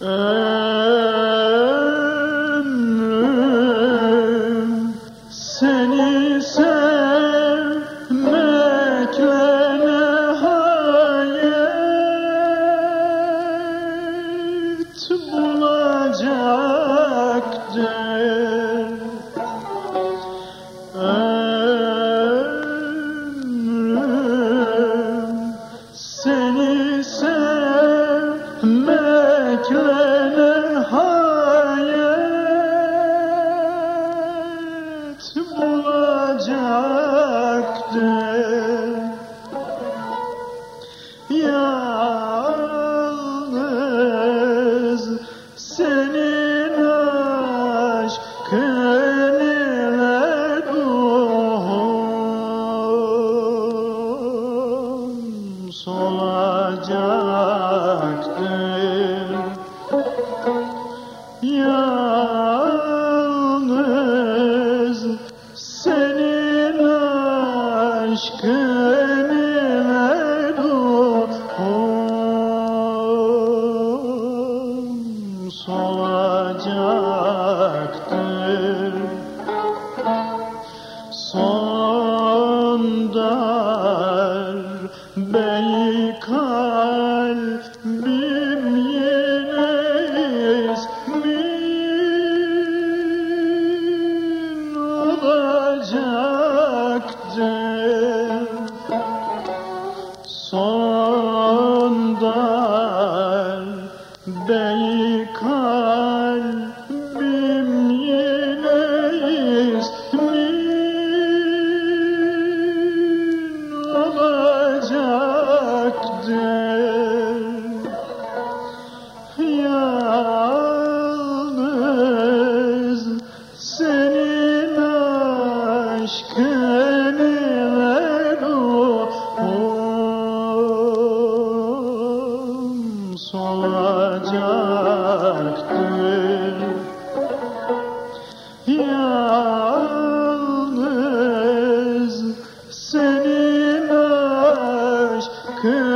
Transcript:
Ömrüm seni sevmekle nihayet bulacaktır. Solacaktır. Yalnız senin aşkın ile ruhum. Darbeyi kalbim yine ismin olacaktır. Son darbeyi kalbim aşkını ver oğlum yalnız senin aşkın